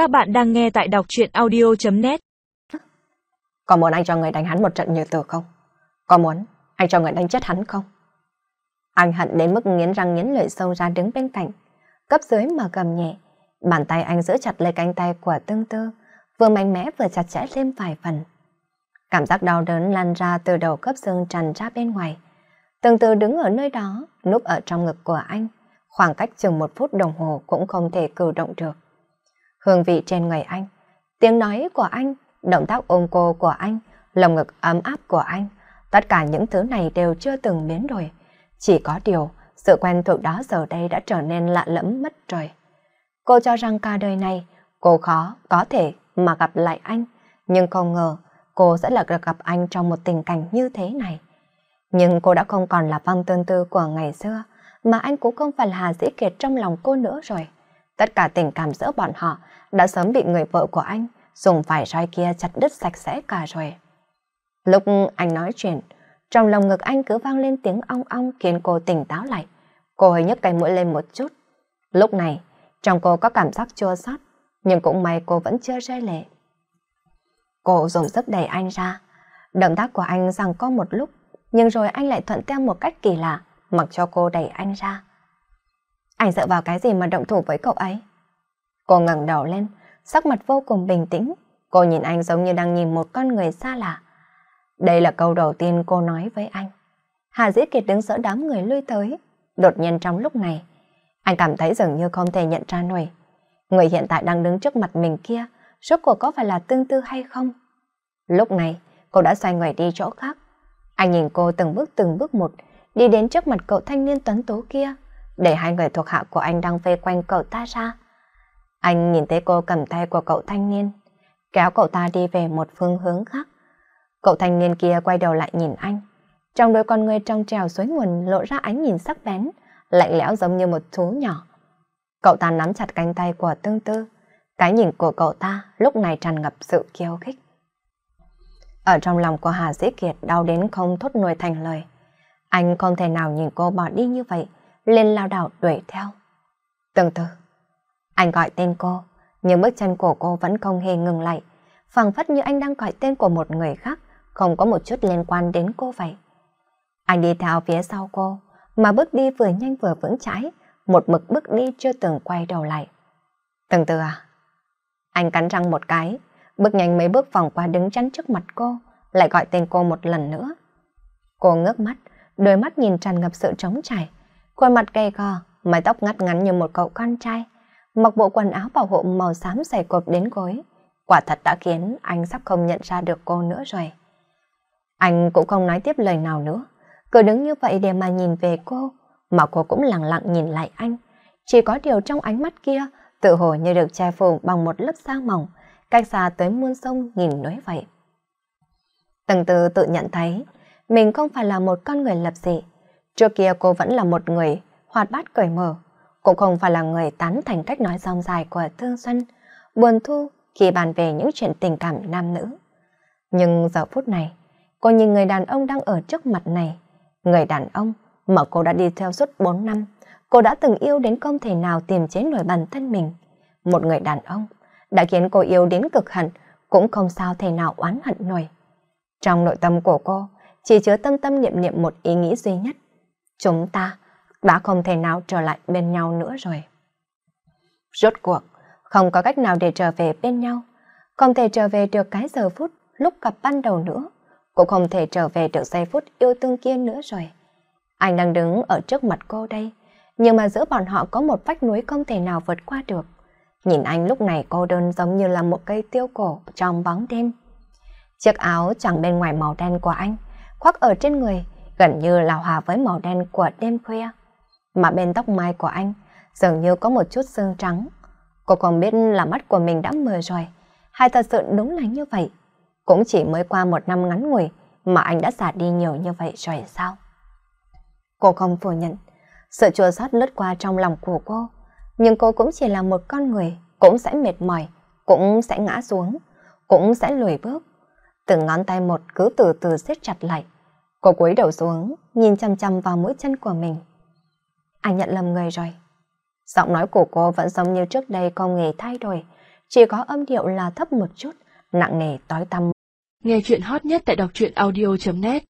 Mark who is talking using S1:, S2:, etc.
S1: Các bạn đang nghe tại đọc chuyện audio.net
S2: Có muốn anh cho người đánh hắn một trận như tử không? Có muốn anh cho người đánh chết hắn không? Anh hận đến mức nghiến răng nghiến lợi sâu ra đứng bên cạnh. Cấp dưới mà cầm nhẹ. Bàn tay anh giữ chặt lấy cánh tay của tương tư. Vừa mạnh mẽ vừa chặt chẽ thêm vài phần. Cảm giác đau đớn lan ra từ đầu cấp xương tràn ra bên ngoài. Tương tư đứng ở nơi đó, núp ở trong ngực của anh. Khoảng cách chừng một phút đồng hồ cũng không thể cử động được. Hương vị trên người anh, tiếng nói của anh, động tác ôm cô của anh, lồng ngực ấm áp của anh. Tất cả những thứ này đều chưa từng biến đổi. Chỉ có điều, sự quen thuộc đó giờ đây đã trở nên lạ lẫm mất rồi. Cô cho rằng cả đời này, cô khó, có thể mà gặp lại anh. Nhưng không ngờ, cô sẽ là được gặp anh trong một tình cảnh như thế này. Nhưng cô đã không còn là văn tương tư của ngày xưa, mà anh cũng không phải là Hà Dĩ Kiệt trong lòng cô nữa rồi. Tất cả tình cảm giữa bọn họ đã sớm bị người vợ của anh dùng vải roi kia chặt đứt sạch sẽ cả rồi. Lúc anh nói chuyện, trong lòng ngực anh cứ vang lên tiếng ong ong khiến cô tỉnh táo lại. Cô hơi nhấc tay mũi lên một chút. Lúc này, trong cô có cảm giác chua xót, nhưng cũng may cô vẫn chưa rơi lệ. Cô dùng sức đẩy anh ra. Động tác của anh rằng có một lúc, nhưng rồi anh lại thuận theo một cách kỳ lạ, mặc cho cô đẩy anh ra. Anh dựa vào cái gì mà động thủ với cậu ấy? Cô ngẩng đầu lên, sắc mặt vô cùng bình tĩnh. Cô nhìn anh giống như đang nhìn một con người xa lạ. Đây là câu đầu tiên cô nói với anh. Hà Dĩ Kiệt đứng giữa đám người lui tới. Đột nhiên trong lúc này, anh cảm thấy dường như không thể nhận ra nổi. Người hiện tại đang đứng trước mặt mình kia, rốt cuộc có phải là tương tư hay không? Lúc này, cô đã xoay người đi chỗ khác. Anh nhìn cô từng bước từng bước một, đi đến trước mặt cậu thanh niên tuấn tố kia, để hai người thuộc hạ của anh đang vây quanh cậu ta ra. Anh nhìn thấy cô cầm tay của cậu thanh niên, kéo cậu ta đi về một phương hướng khác. Cậu thanh niên kia quay đầu lại nhìn anh. Trong đôi con người trong trèo suối nguồn lộ ra ánh nhìn sắc bén, lạnh lẽo giống như một thú nhỏ. Cậu ta nắm chặt cánh tay của tương tư. Cái nhìn của cậu ta lúc này tràn ngập sự kiêu khích. Ở trong lòng của Hà Dĩ Kiệt đau đến không thốt nuôi thành lời. Anh không thể nào nhìn cô bỏ đi như vậy, lên lao đảo đuổi theo. Tương từ Anh gọi tên cô, nhưng bước chân của cô vẫn không hề ngừng lại. phảng phất như anh đang gọi tên của một người khác, không có một chút liên quan đến cô vậy. Anh đi theo phía sau cô, mà bước đi vừa nhanh vừa vững chãi, một mực bước đi chưa từng quay đầu lại. Từng từ à? Anh cắn răng một cái, bước nhanh mấy bước vòng qua đứng chắn trước mặt cô, lại gọi tên cô một lần nữa. Cô ngước mắt, đôi mắt nhìn tràn ngập sự trống trải, khuôn mặt gầy gò, mái tóc ngắt ngắn như một cậu con trai, mặc bộ quần áo bảo hộ màu xám dày cộp đến gối. Quả thật đã khiến anh sắp không nhận ra được cô nữa rồi. Anh cũng không nói tiếp lời nào nữa, cứ đứng như vậy để mà nhìn về cô, mà cô cũng lặng lặng nhìn lại anh. Chỉ có điều trong ánh mắt kia, tự hồ như được che phủ bằng một lớp da mỏng, cách xa tới muôn sông nhìn núi vậy. Từng từ tự nhận thấy, mình không phải là một con người lập dị. Trước kia cô vẫn là một người hoạt bát cởi mở, cũng không phải là người tán thành cách nói rong dài của Thương Xuân, buồn thu khi bàn về những chuyện tình cảm nam nữ. Nhưng giờ phút này, cô nhìn người đàn ông đang ở trước mặt này, người đàn ông mà cô đã đi theo suốt 4 năm, cô đã từng yêu đến không thể nào tìm chế nổi bản thân mình. Một người đàn ông đã khiến cô yêu đến cực hẳn, cũng không sao thể nào oán hận nổi. Trong nội tâm của cô, chỉ chứa tâm tâm niệm niệm một ý nghĩ duy nhất. Chúng ta đã không thể nào trở lại bên nhau nữa rồi. Rốt cuộc, không có cách nào để trở về bên nhau. Không thể trở về được cái giờ phút lúc gặp ban đầu nữa. Cũng không thể trở về được giây phút yêu thương kia nữa rồi. Anh đang đứng ở trước mặt cô đây, nhưng mà giữa bọn họ có một vách núi không thể nào vượt qua được. Nhìn anh lúc này cô đơn giống như là một cây tiêu cổ trong bóng đêm. Chiếc áo chẳng bên ngoài màu đen của anh, khoác ở trên người, gần như là hòa với màu đen của đêm khuya. Mà bên tóc mai của anh, dường như có một chút sương trắng. Cô không biết là mắt của mình đã mờ rồi, hay thật sự đúng là như vậy. Cũng chỉ mới qua một năm ngắn ngủi mà anh đã già đi nhiều như vậy rồi sao? Cô không phủ nhận, sự chua xót lướt qua trong lòng của cô, nhưng cô cũng chỉ là một con người, cũng sẽ mệt mỏi, cũng sẽ ngã xuống, cũng sẽ lùi bước. Từng ngón tay một cứ từ từ siết chặt lại. Cô cúi đầu xuống, nhìn chăm chăm vào mũi chân của mình. Anh nhận lầm người rồi. Giọng nói của cô vẫn giống như trước đây không hề thay đổi, chỉ có âm điệu là thấp một chút, nặng nề tối tăm.
S3: Nghe chuyện hot nhất tại đọc truyện audio.net